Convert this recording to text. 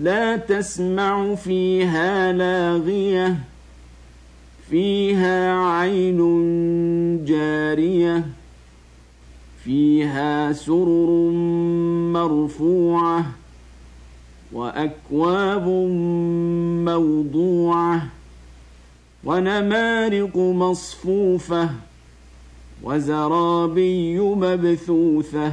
لا تسمع فيها لاغية فيها عين جارية فيها سرر مرفوعة وأكواب موضوعة ونمارق مصفوفة وزرابي مبثوثة.